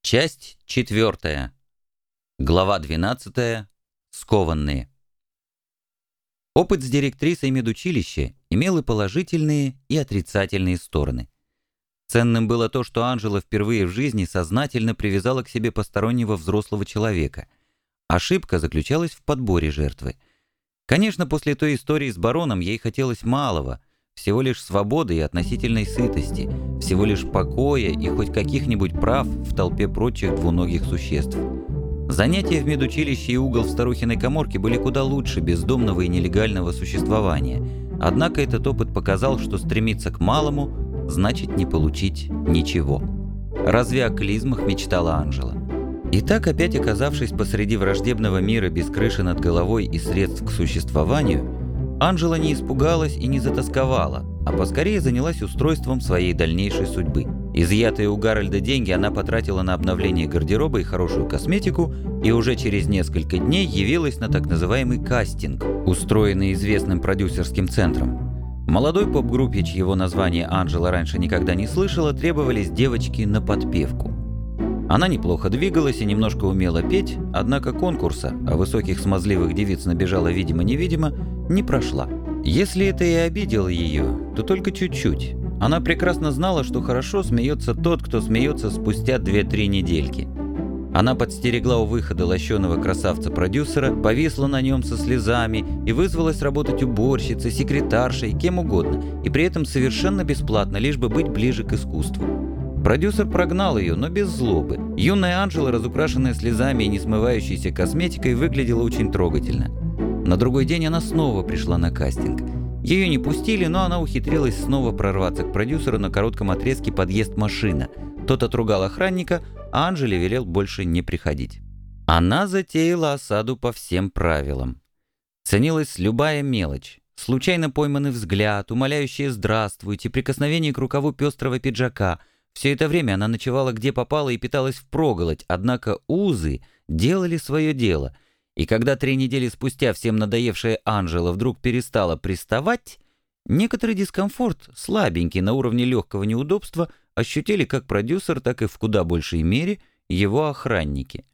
Часть четвертая. Глава двенадцатая. Скованные. Опыт с директрисой медучилища имел и положительные, и отрицательные стороны. Ценным было то, что Анжела впервые в жизни сознательно привязала к себе постороннего взрослого человека. Ошибка заключалась в подборе жертвы. Конечно, после той истории с бароном ей хотелось малого — всего лишь свободы и относительной сытости, всего лишь покоя и хоть каких-нибудь прав в толпе прочих двуногих существ. Занятия в медучилище и угол в старухиной коморке были куда лучше бездомного и нелегального существования. Однако этот опыт показал, что стремиться к малому значит не получить ничего. Разве о клизмах мечтала Анжела? И так, опять оказавшись посреди враждебного мира без крыши над головой и средств к существованию, Анжела не испугалась и не затасковала, а поскорее занялась устройством своей дальнейшей судьбы. Изъятые у Гарольда деньги она потратила на обновление гардероба и хорошую косметику, и уже через несколько дней явилась на так называемый кастинг, устроенный известным продюсерским центром. Молодой поп-группе, чьего название Анжела раньше никогда не слышала, требовались девочки на подпевку. Она неплохо двигалась и немножко умела петь, однако конкурса, а высоких смазливых девиц набежала видимо-невидимо, не прошла. Если это и обидело ее, то только чуть-чуть. Она прекрасно знала, что хорошо смеется тот, кто смеется спустя 2-3 недельки. Она подстерегла у выхода лощеного красавца-продюсера, повисла на нем со слезами и вызвалась работать уборщицей, секретаршей, кем угодно, и при этом совершенно бесплатно, лишь бы быть ближе к искусству. Продюсер прогнал ее, но без злобы. Юная Анжела, разукрашенная слезами и не смывающейся косметикой, выглядела очень трогательно. На другой день она снова пришла на кастинг. Ее не пустили, но она ухитрилась снова прорваться к продюсеру на коротком отрезке подъезд машина. Тот отругал охранника, а Анжеле велел больше не приходить. Она затеяла осаду по всем правилам. Ценилась любая мелочь. Случайно пойманный взгляд, умоляющее «здравствуйте», прикосновение к рукаву пестрого пиджака — все это время она ночевала где попала и питалась впроголодь, однако узы делали свое дело. И когда три недели спустя всем надоевшая Анжела вдруг перестала приставать, некоторый дискомфорт, слабенький на уровне легкого неудобства, ощутили как продюсер, так и в куда большей мере его охранники.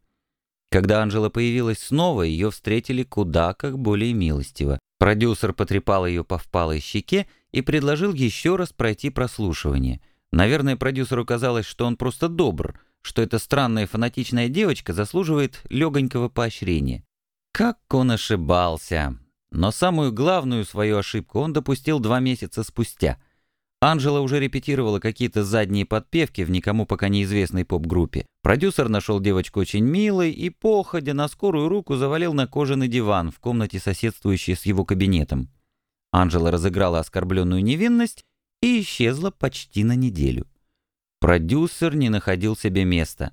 Когда Анжела появилась снова, ее встретили куда как более милостиво. Продюсер потрепал ее по впалой щеке и предложил еще раз пройти прослушивание — Наверное, продюсеру казалось, что он просто добр, что эта странная фанатичная девочка заслуживает легонького поощрения. Как он ошибался! Но самую главную свою ошибку он допустил два месяца спустя. Анжела уже репетировала какие-то задние подпевки в никому пока неизвестной поп-группе. Продюсер нашел девочку очень милой и, походя на скорую руку, завалил на кожаный диван в комнате, соседствующей с его кабинетом. Анжела разыграла оскорбленную невинность и исчезла почти на неделю. Продюсер не находил себе места.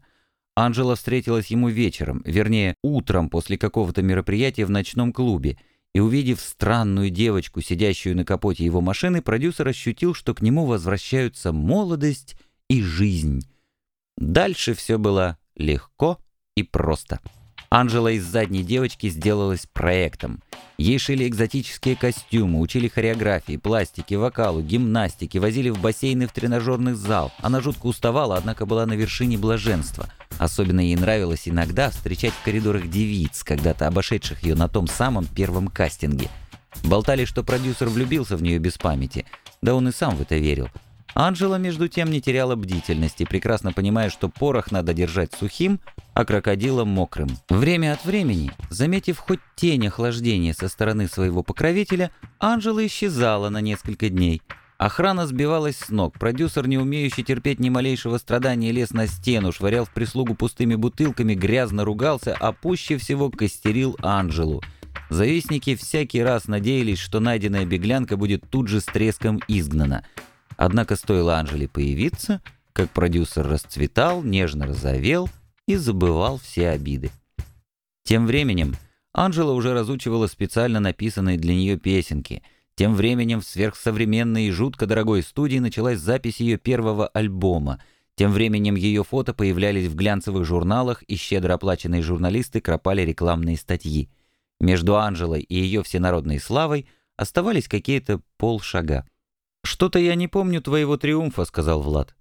Анжела встретилась ему вечером, вернее, утром после какого-то мероприятия в ночном клубе, и, увидев странную девочку, сидящую на капоте его машины, продюсер ощутил, что к нему возвращаются молодость и жизнь. Дальше все было легко и просто. Анжела из задней девочки сделалась проектом. Ей шили экзотические костюмы, учили хореографии, пластике, вокалу, гимнастике, возили в бассейны в тренажерный зал. Она жутко уставала, однако была на вершине блаженства. Особенно ей нравилось иногда встречать в коридорах девиц, когда-то обошедших ее на том самом первом кастинге. Болтали, что продюсер влюбился в нее без памяти. Да он и сам в это верил. Анжела, между тем, не теряла бдительности, прекрасно понимая, что порох надо держать сухим, а крокодила мокрым. Время от времени, заметив хоть тень охлаждения со стороны своего покровителя, Анжела исчезала на несколько дней. Охрана сбивалась с ног, продюсер, не умеющий терпеть ни малейшего страдания, лез на стену, швырял в прислугу пустыми бутылками, грязно ругался, а пуще всего костерил Анжелу. Завистники всякий раз надеялись, что найденная беглянка будет тут же с треском изгнана – Однако стоило Анжеле появиться, как продюсер расцветал, нежно розовел и забывал все обиды. Тем временем Анжела уже разучивала специально написанные для нее песенки. Тем временем в сверхсовременной и жутко дорогой студии началась запись ее первого альбома. Тем временем ее фото появлялись в глянцевых журналах, и щедро оплаченные журналисты кропали рекламные статьи. Между Анжелой и ее всенародной славой оставались какие-то полшага. «Что-то я не помню твоего триумфа», — сказал Влад.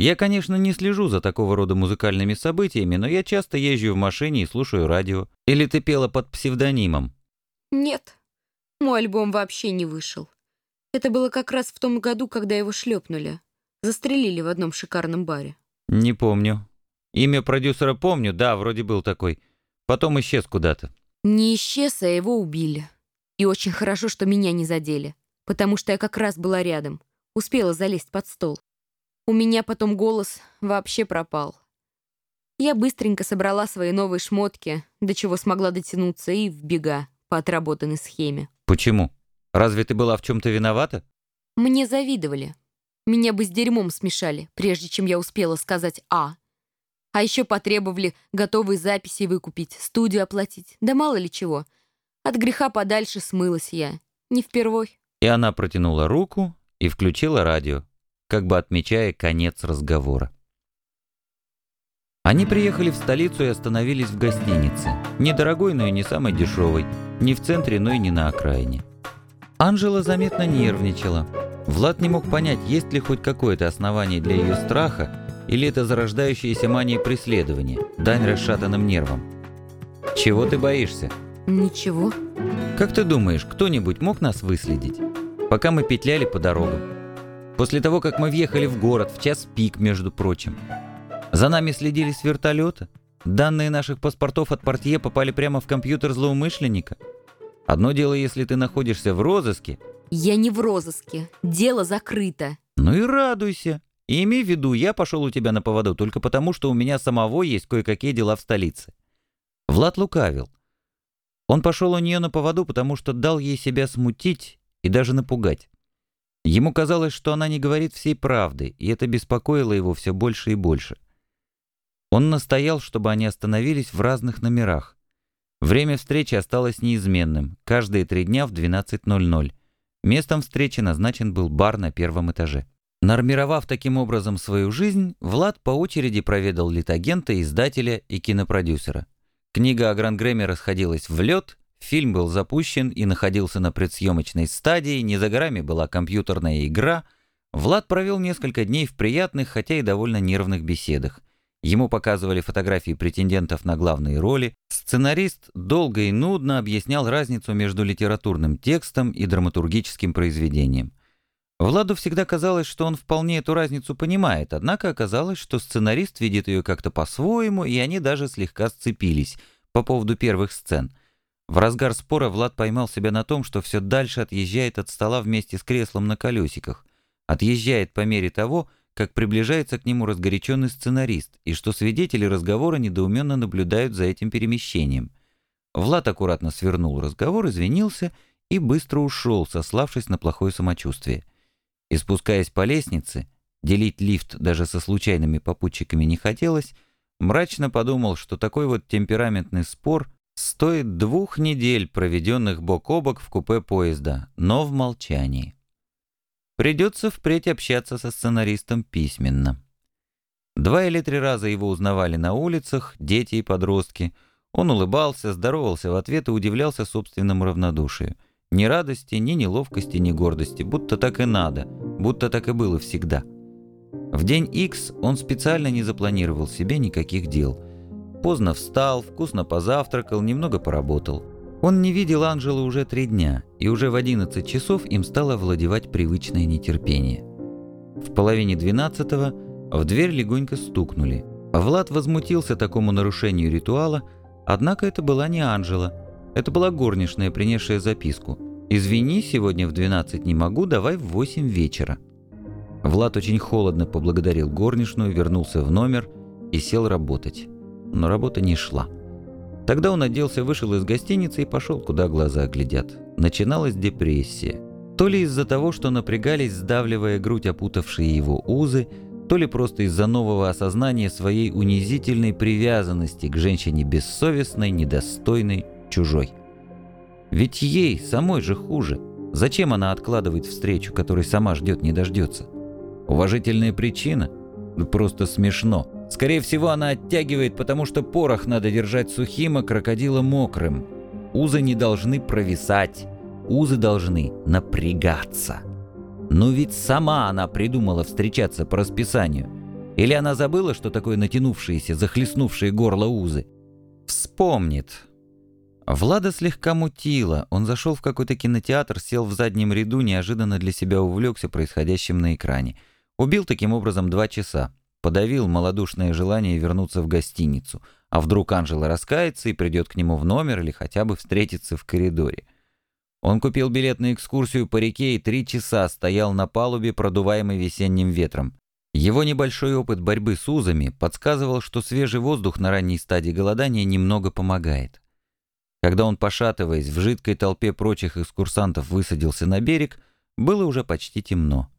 Я, конечно, не слежу за такого рода музыкальными событиями, но я часто езжу в машине и слушаю радио. Или ты пела под псевдонимом? Нет, мой альбом вообще не вышел. Это было как раз в том году, когда его шлепнули. Застрелили в одном шикарном баре. Не помню. Имя продюсера помню, да, вроде был такой. Потом исчез куда-то. Не исчез, а его убили. И очень хорошо, что меня не задели, потому что я как раз была рядом. Успела залезть под стол. У меня потом голос вообще пропал. Я быстренько собрала свои новые шмотки, до чего смогла дотянуться, и в бега по отработанной схеме. Почему? Разве ты была в чем-то виновата? Мне завидовали. Меня бы с дерьмом смешали, прежде чем я успела сказать «а». А еще потребовали готовые записи выкупить, студию оплатить, да мало ли чего. От греха подальше смылась я. Не впервой. И она протянула руку и включила радио как бы отмечая конец разговора. Они приехали в столицу и остановились в гостинице. Недорогой, но и не самой дешевой. Не в центре, но и не на окраине. Анжела заметно нервничала. Влад не мог понять, есть ли хоть какое-то основание для ее страха, или это зарождающаяся мания преследования, дань расшатанным нервам. «Чего ты боишься?» «Ничего». «Как ты думаешь, кто-нибудь мог нас выследить? Пока мы петляли по дорогам, После того, как мы въехали в город, в час пик, между прочим. За нами следили с вертолета. Данные наших паспортов от портье попали прямо в компьютер злоумышленника. Одно дело, если ты находишься в розыске. Я не в розыске. Дело закрыто. Ну и радуйся. И имей в виду, я пошел у тебя на поводу только потому, что у меня самого есть кое-какие дела в столице. Влад лукавил. Он пошел у нее на поводу, потому что дал ей себя смутить и даже напугать. Ему казалось, что она не говорит всей правды, и это беспокоило его все больше и больше. Он настоял, чтобы они остановились в разных номерах. Время встречи осталось неизменным, каждые три дня в 12.00. Местом встречи назначен был бар на первом этаже. Нормировав таким образом свою жизнь, Влад по очереди проведал литагента, издателя и кинопродюсера. Книга о Грангрэме расходилась в лед, Фильм был запущен и находился на предсъемочной стадии, не за горами была компьютерная игра. Влад провел несколько дней в приятных, хотя и довольно нервных беседах. Ему показывали фотографии претендентов на главные роли. Сценарист долго и нудно объяснял разницу между литературным текстом и драматургическим произведением. Владу всегда казалось, что он вполне эту разницу понимает, однако оказалось, что сценарист видит ее как-то по-своему, и они даже слегка сцепились по поводу первых сцен – в разгар спора Влад поймал себя на том, что все дальше отъезжает от стола вместе с креслом на колесиках. Отъезжает по мере того, как приближается к нему разгоряченный сценарист, и что свидетели разговора недоуменно наблюдают за этим перемещением. Влад аккуратно свернул разговор, извинился и быстро ушел, сославшись на плохое самочувствие. И спускаясь по лестнице, делить лифт даже со случайными попутчиками не хотелось, мрачно подумал, что такой вот темпераментный спор стоит двух недель, проведенных бок о бок в купе поезда, но в молчании. Придется впредь общаться со сценаристом письменно. Два или три раза его узнавали на улицах, дети и подростки. Он улыбался, здоровался в ответ и удивлялся собственному равнодушию. Ни радости, ни неловкости, ни гордости, будто так и надо, будто так и было всегда. В день X он специально не запланировал себе никаких дел – Поздно встал, вкусно позавтракал, немного поработал. Он не видел Анжелы уже три дня, и уже в 11 часов им стало овладевать привычное нетерпение. В половине двенадцатого в дверь легонько стукнули. Влад возмутился такому нарушению ритуала, однако это была не Анжела. Это была горничная, принесшая записку. «Извини, сегодня в 12 не могу, давай в 8 вечера». Влад очень холодно поблагодарил горничную, вернулся в номер и сел работать но работа не шла. Тогда он оделся, вышел из гостиницы и пошел, куда глаза глядят. Начиналась депрессия. То ли из-за того, что напрягались, сдавливая грудь опутавшие его узы, то ли просто из-за нового осознания своей унизительной привязанности к женщине бессовестной, недостойной, чужой. Ведь ей самой же хуже. Зачем она откладывает встречу, которой сама ждет не дождется? Уважительная причина? Просто смешно. Скорее всего, она оттягивает, потому что порох надо держать сухим, а крокодила мокрым. Узы не должны провисать, узы должны напрягаться. Но ведь сама она придумала встречаться по расписанию. Или она забыла, что такое натянувшиеся, захлестнувшие горло узы? Вспомнит. Влада слегка мутила. Он зашел в какой-то кинотеатр, сел в заднем ряду, неожиданно для себя увлекся происходящим на экране. Убил таким образом два часа. Подавил малодушное желание вернуться в гостиницу. А вдруг Анжела раскается и придет к нему в номер или хотя бы встретится в коридоре. Он купил билет на экскурсию по реке и три часа стоял на палубе, продуваемый весенним ветром. Его небольшой опыт борьбы с узами подсказывал, что свежий воздух на ранней стадии голодания немного помогает. Когда он, пошатываясь, в жидкой толпе прочих экскурсантов высадился на берег, было уже почти темно.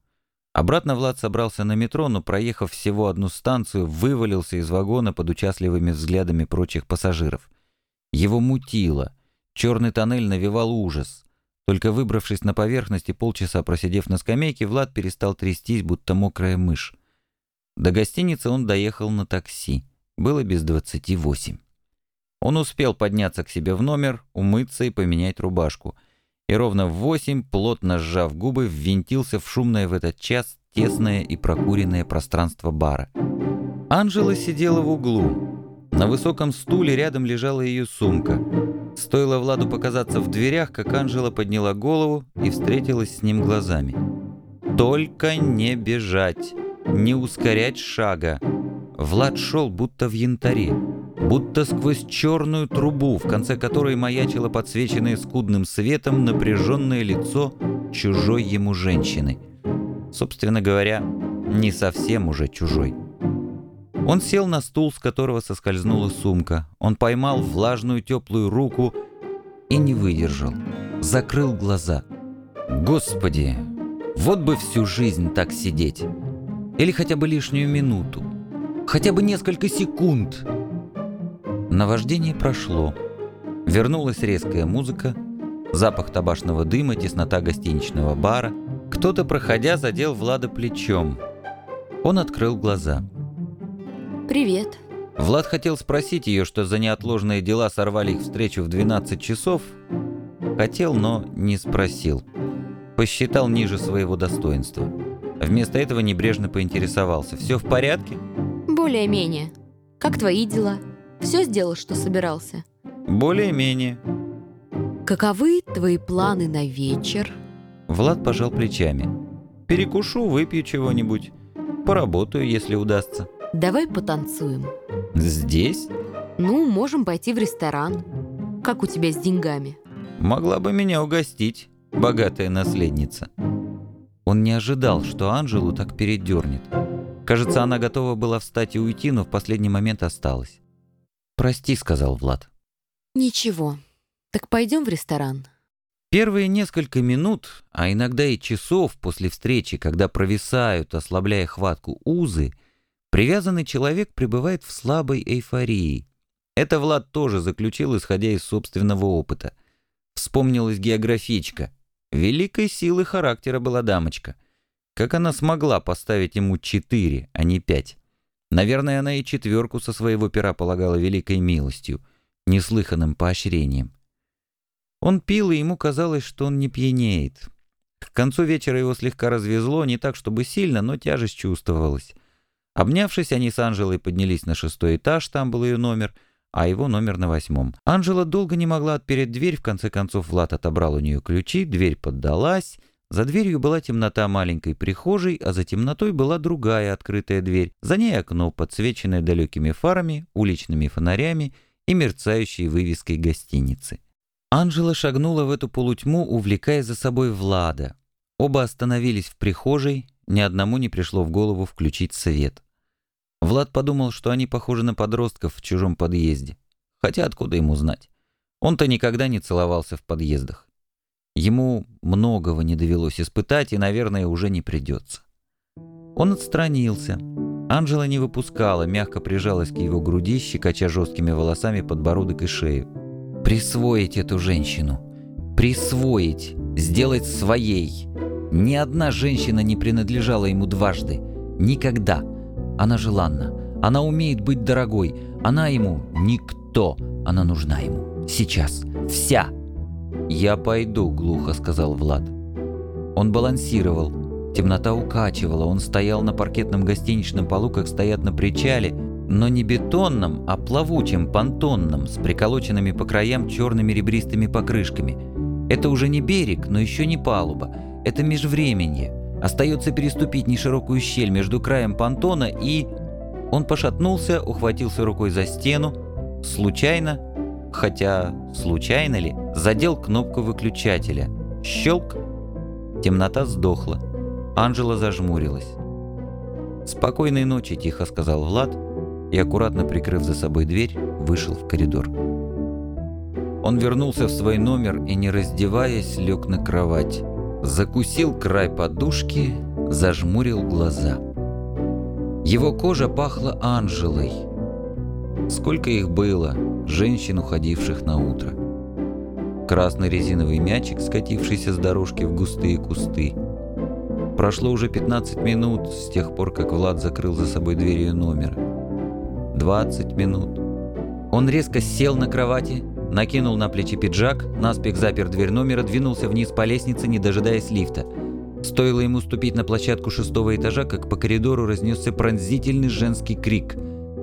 Обратно Влад собрался на метро, но, проехав всего одну станцию, вывалился из вагона под участливыми взглядами прочих пассажиров. Его мутило. Черный тоннель навевал ужас. Только выбравшись на поверхность и полчаса просидев на скамейке, Влад перестал трястись, будто мокрая мышь. До гостиницы он доехал на такси. Было без двадцати восемь. Он успел подняться к себе в номер, умыться и поменять рубашку. И ровно в восемь, плотно сжав губы, ввинтился в шумное в этот час тесное и прокуренное пространство бара. Анжела сидела в углу. На высоком стуле рядом лежала ее сумка. Стоило Владу показаться в дверях, как Анжела подняла голову и встретилась с ним глазами. «Только не бежать, не ускорять шага». Влад шел будто в янтаре будто сквозь черную трубу, в конце которой маячило подсвеченное скудным светом напряженное лицо чужой ему женщины. Собственно говоря, не совсем уже чужой. Он сел на стул, с которого соскользнула сумка. Он поймал влажную теплую руку и не выдержал. Закрыл глаза. Господи, вот бы всю жизнь так сидеть. Или хотя бы лишнюю минуту. Хотя бы несколько секунд. Наваждение прошло. Вернулась резкая музыка, запах табачного дыма, теснота гостиничного бара. Кто-то, проходя, задел Влада плечом. Он открыл глаза. «Привет». Влад хотел спросить ее, что за неотложные дела сорвали их встречу в 12 часов. Хотел, но не спросил. Посчитал ниже своего достоинства. Вместо этого небрежно поинтересовался. «Все в порядке?» «Более-менее. Как твои дела?» Все сделал, что собирался? Более-менее. Каковы твои планы на вечер? Влад пожал плечами. Перекушу, выпью чего-нибудь. Поработаю, если удастся. Давай потанцуем. Здесь? Ну, можем пойти в ресторан. Как у тебя с деньгами? Могла бы меня угостить, богатая наследница. Он не ожидал, что Анжелу так передернет. Кажется, она готова была встать и уйти, но в последний момент осталась. «Прости», — сказал Влад. «Ничего. Так пойдем в ресторан». Первые несколько минут, а иногда и часов после встречи, когда провисают, ослабляя хватку узы, привязанный человек пребывает в слабой эйфории. Это Влад тоже заключил, исходя из собственного опыта. Вспомнилась географичка. Великой силы характера была дамочка. Как она смогла поставить ему четыре, а не пять? Наверное, она и четверку со своего пера полагала великой милостью, неслыханным поощрением. Он пил, и ему казалось, что он не пьянеет. К концу вечера его слегка развезло, не так чтобы сильно, но тяжесть чувствовалась. Обнявшись, они с Анжелой поднялись на шестой этаж, там был ее номер, а его номер на восьмом. Анжела долго не могла отпереть дверь, в конце концов Влад отобрал у нее ключи, дверь поддалась, за дверью была темнота маленькой прихожей, а за темнотой была другая открытая дверь. За ней окно, подсвеченное далекими фарами, уличными фонарями и мерцающей вывеской гостиницы. Анжела шагнула в эту полутьму, увлекая за собой Влада. Оба остановились в прихожей, ни одному не пришло в голову включить свет. Влад подумал, что они похожи на подростков в чужом подъезде. Хотя откуда ему знать? Он-то никогда не целовался в подъездах. Ему многого не довелось испытать и, наверное, уже не придется. Он отстранился. Анжела не выпускала, мягко прижалась к его груди, щекоча жесткими волосами подбородок и шею. «Присвоить эту женщину. Присвоить. Сделать своей. Ни одна женщина не принадлежала ему дважды. Никогда. Она желанна. Она умеет быть дорогой. Она ему никто. Она нужна ему. Сейчас. Вся. «Я пойду», — глухо сказал Влад. Он балансировал. Темнота укачивала, он стоял на паркетном гостиничном полу, как стоят на причале, но не бетонном, а плавучем, понтонном, с приколоченными по краям черными ребристыми покрышками. Это уже не берег, но еще не палуба. Это межвременье. Остается переступить неширокую щель между краем понтона и... Он пошатнулся, ухватился рукой за стену, случайно, хотя случайно ли, задел кнопку выключателя. Щелк. Темнота сдохла. Анжела зажмурилась. «Спокойной ночи», — тихо сказал Влад, и, аккуратно прикрыв за собой дверь, вышел в коридор. Он вернулся в свой номер и, не раздеваясь, лег на кровать. Закусил край подушки, зажмурил глаза. Его кожа пахла Анжелой. Сколько их было, женщин, уходивших на утро. Красный резиновый мячик, скатившийся с дорожки в густые кусты. Прошло уже 15 минут с тех пор, как Влад закрыл за собой дверь ее номера. 20 минут. Он резко сел на кровати, накинул на плечи пиджак, наспех запер дверь номера, двинулся вниз по лестнице, не дожидаясь лифта. Стоило ему ступить на площадку шестого этажа, как по коридору разнесся пронзительный женский крик.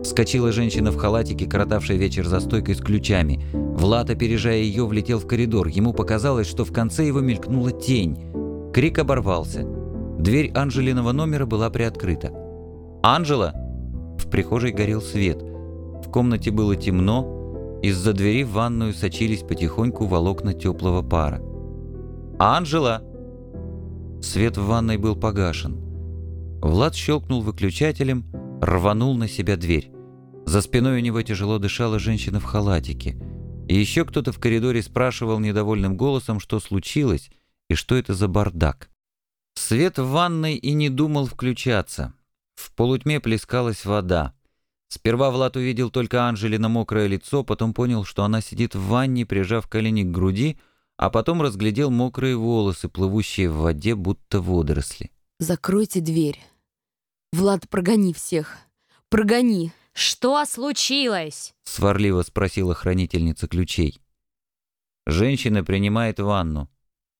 Вскочила женщина в халатике, коротавшая вечер за стойкой с ключами. Влад, опережая ее, влетел в коридор. Ему показалось, что в конце его мелькнула тень. Крик оборвался. Дверь Анжелиного номера была приоткрыта. «Анжела!» В прихожей горел свет. В комнате было темно, из-за двери в ванную сочились потихоньку волокна теплого пара. «Анжела!» Свет в ванной был погашен. Влад щелкнул выключателем, рванул на себя дверь. За спиной у него тяжело дышала женщина в халатике. И еще кто-то в коридоре спрашивал недовольным голосом, что случилось и что это за бардак. Свет в ванной и не думал включаться. В полутьме плескалась вода. Сперва Влад увидел только Анжелина мокрое лицо, потом понял, что она сидит в ванне, прижав колени к груди, а потом разглядел мокрые волосы, плывущие в воде, будто водоросли. «Закройте дверь. Влад, прогони всех. Прогони!» «Что случилось?» — сварливо спросила хранительница ключей. «Женщина принимает ванну.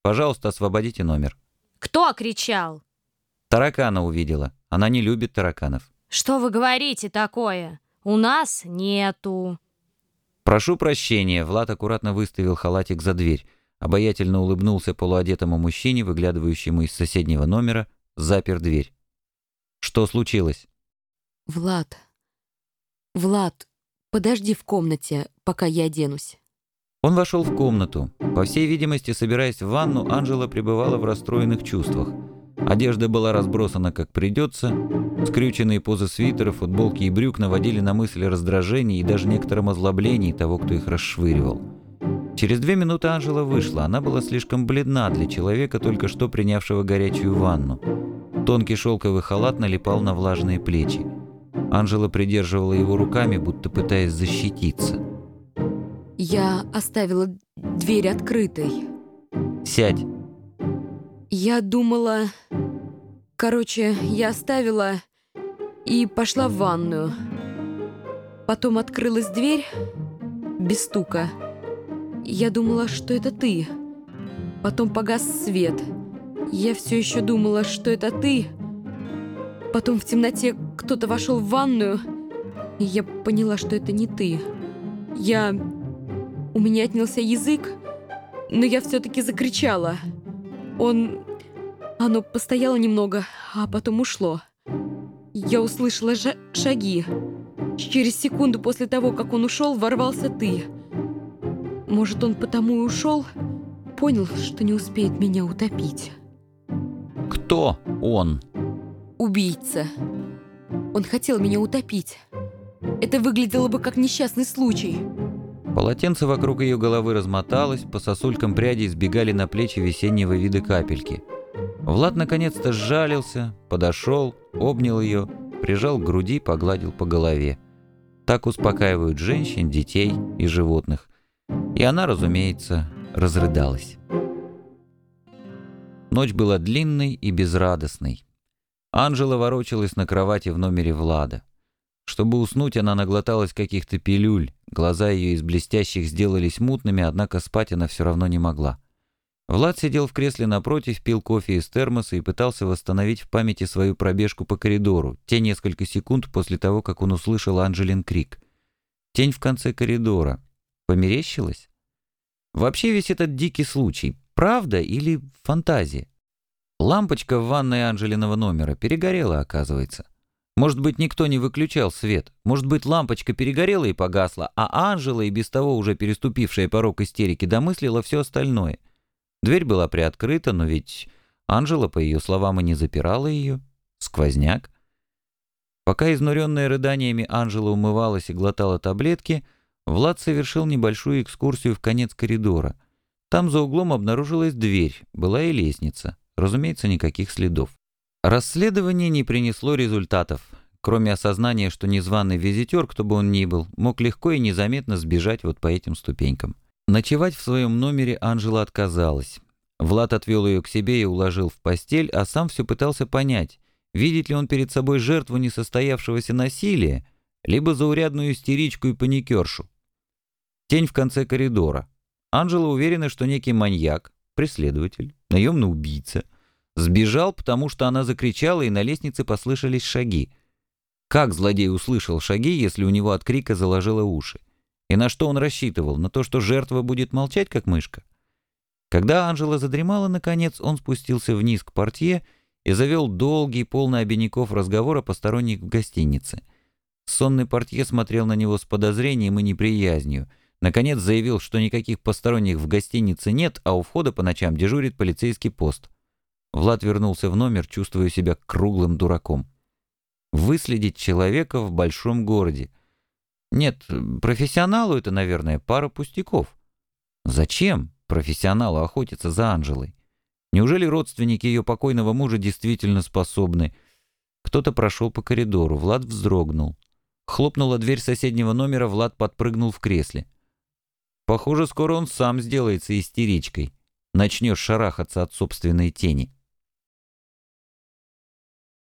Пожалуйста, освободите номер». «Кто кричал?» Таракана увидела. Она не любит тараканов. «Что вы говорите такое? У нас нету». «Прошу прощения», — Влад аккуратно выставил халатик за дверь, обаятельно улыбнулся полуодетому мужчине, выглядывающему из соседнего номера, запер дверь. «Что случилось?» «Влад, Влад, подожди в комнате, пока я оденусь». Он вошел в комнату. По всей видимости, собираясь в ванну, Анжела пребывала в расстроенных чувствах. Одежда была разбросана как придется. Скрюченные позы свитера, футболки и брюк наводили на мысль раздражения и даже некотором озлоблении того, кто их расшвыривал. Через две минуты Анжела вышла. Она была слишком бледна для человека, только что принявшего горячую ванну. Тонкий шелковый халат налипал на влажные плечи. Анжела придерживала его руками, будто пытаясь защититься. Я оставила дверь открытой. «Сядь!» Я думала... Короче, я оставила и пошла в ванную. Потом открылась дверь без стука. Я думала, что это ты. Потом погас свет. Я все еще думала, что это ты. Потом в темноте кто-то вошел в ванную, и я поняла, что это не ты. Я... У меня отнялся язык, но я все-таки закричала. Он... Оно постояло немного, а потом ушло. Я услышала шаги. Через секунду после того, как он ушел, ворвался ты. Может, он потому и ушел? Понял, что не успеет меня утопить. «Кто он?» Убийца. Он хотел меня утопить. Это выглядело бы как несчастный случай. Полотенце вокруг ее головы размоталось, по сосулькам прядей сбегали на плечи весеннего вида капельки. Влад наконец-то сжалился, подошел, обнял ее, прижал к груди, погладил по голове. Так успокаивают женщин, детей и животных. И она, разумеется, разрыдалась. Ночь была длинной и безрадостной. Анжела ворочалась на кровати в номере Влада. Чтобы уснуть, она наглоталась каких-то пилюль, глаза ее из блестящих сделались мутными, однако спать она все равно не могла. Влад сидел в кресле напротив, пил кофе из термоса и пытался восстановить в памяти свою пробежку по коридору, те несколько секунд после того, как он услышал Анжелин крик. Тень в конце коридора. Померещилась? Вообще весь этот дикий случай, правда или фантазия? Лампочка в ванной Анжелиного номера перегорела, оказывается. Может быть, никто не выключал свет. Может быть, лампочка перегорела и погасла, а Анжела, и без того уже переступившая порог истерики, домыслила все остальное. Дверь была приоткрыта, но ведь Анжела, по ее словам, и не запирала ее. Сквозняк. Пока изнуренная рыданиями Анжела умывалась и глотала таблетки, Влад совершил небольшую экскурсию в конец коридора. Там за углом обнаружилась дверь, была и лестница. Разумеется, никаких следов. Расследование не принесло результатов, кроме осознания, что незваный визитер, кто бы он ни был, мог легко и незаметно сбежать вот по этим ступенькам. Ночевать в своем номере Анжела отказалась. Влад отвел ее к себе и уложил в постель, а сам все пытался понять, видит ли он перед собой жертву несостоявшегося насилия, либо заурядную истеричку и паникершу. Тень в конце коридора. Анжела уверена, что некий маньяк, преследователь, наемный убийца, сбежал, потому что она закричала, и на лестнице послышались шаги. Как злодей услышал шаги, если у него от крика заложило уши? И на что он рассчитывал? На то, что жертва будет молчать, как мышка? Когда Анжела задремала, наконец, он спустился вниз к портье и завел долгий, полный обиняков разговор о посторонних в гостинице. Сонный портье смотрел на него с подозрением и неприязнью. Наконец заявил, что никаких посторонних в гостинице нет, а у входа по ночам дежурит полицейский пост. Влад вернулся в номер, чувствуя себя круглым дураком. Выследить человека в большом городе — нет, профессионалу это, наверное, пара пустяков. Зачем профессионалу охотиться за Анжелой? Неужели родственники ее покойного мужа действительно способны? Кто-то прошел по коридору, Влад вздрогнул. Хлопнула дверь соседнего номера, Влад подпрыгнул в кресле. Похоже, скоро он сам сделается истеричкой. Начнешь шарахаться от собственной тени.